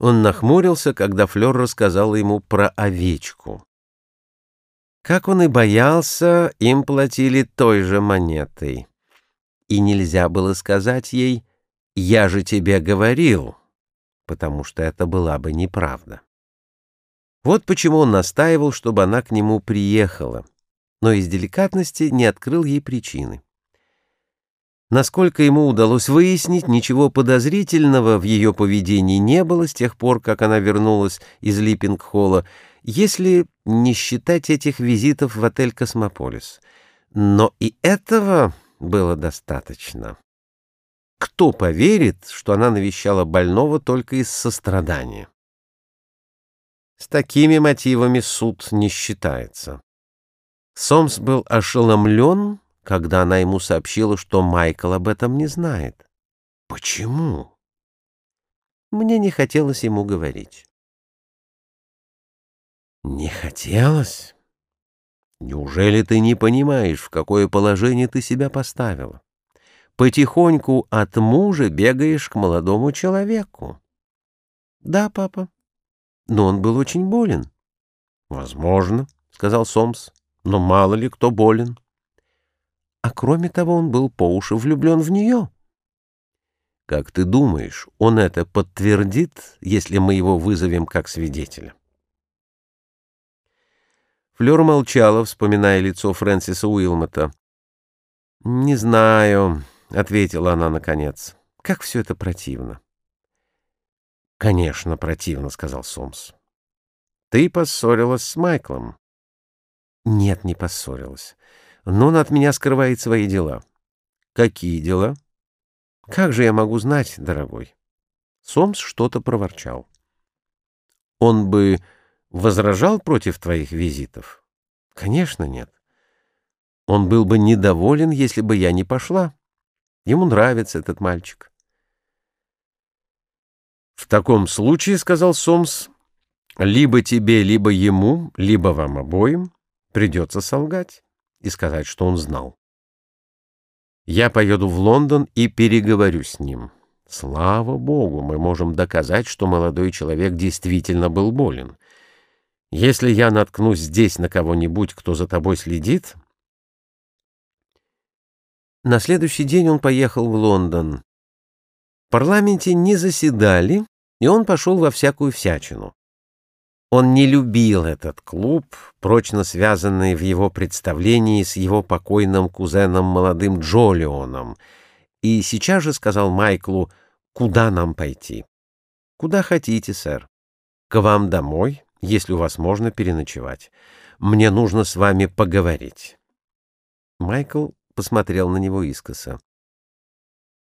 Он нахмурился, когда Флёр рассказала ему про овечку. Как он и боялся, им платили той же монетой. И нельзя было сказать ей «я же тебе говорил», потому что это была бы неправда. Вот почему он настаивал, чтобы она к нему приехала, но из деликатности не открыл ей причины. Насколько ему удалось выяснить, ничего подозрительного в ее поведении не было с тех пор, как она вернулась из Липпинг-холла, если не считать этих визитов в отель «Космополис». Но и этого было достаточно. Кто поверит, что она навещала больного только из сострадания? С такими мотивами суд не считается. Сомс был ошеломлен, когда она ему сообщила, что Майкл об этом не знает. Почему? Мне не хотелось ему говорить. Не хотелось? Неужели ты не понимаешь, в какое положение ты себя поставила? Потихоньку от мужа бегаешь к молодому человеку. Да, папа. Но он был очень болен. Возможно, сказал Сомс, но мало ли кто болен. А кроме того, он был по уши влюблен в нее. Как ты думаешь, он это подтвердит, если мы его вызовем как свидетеля? Флёр молчала, вспоминая лицо Фрэнсиса Уилмота. «Не знаю», — ответила она наконец. «Как все это противно». «Конечно, противно», — сказал Сомс. «Ты поссорилась с Майклом». «Нет, не поссорилась но он от меня скрывает свои дела. Какие дела? Как же я могу знать, дорогой? Сомс что-то проворчал. Он бы возражал против твоих визитов? Конечно, нет. Он был бы недоволен, если бы я не пошла. Ему нравится этот мальчик. В таком случае, — сказал Сомс, — либо тебе, либо ему, либо вам обоим придется солгать и сказать, что он знал. Я поеду в Лондон и переговорю с ним. Слава богу, мы можем доказать, что молодой человек действительно был болен. Если я наткнусь здесь на кого-нибудь, кто за тобой следит... На следующий день он поехал в Лондон. В парламенте не заседали, и он пошел во всякую всячину. Он не любил этот клуб, прочно связанный в его представлении с его покойным кузеном молодым Джолионом, и сейчас же сказал Майклу, куда нам пойти. «Куда хотите, сэр. К вам домой, если у вас можно переночевать. Мне нужно с вами поговорить». Майкл посмотрел на него искоса.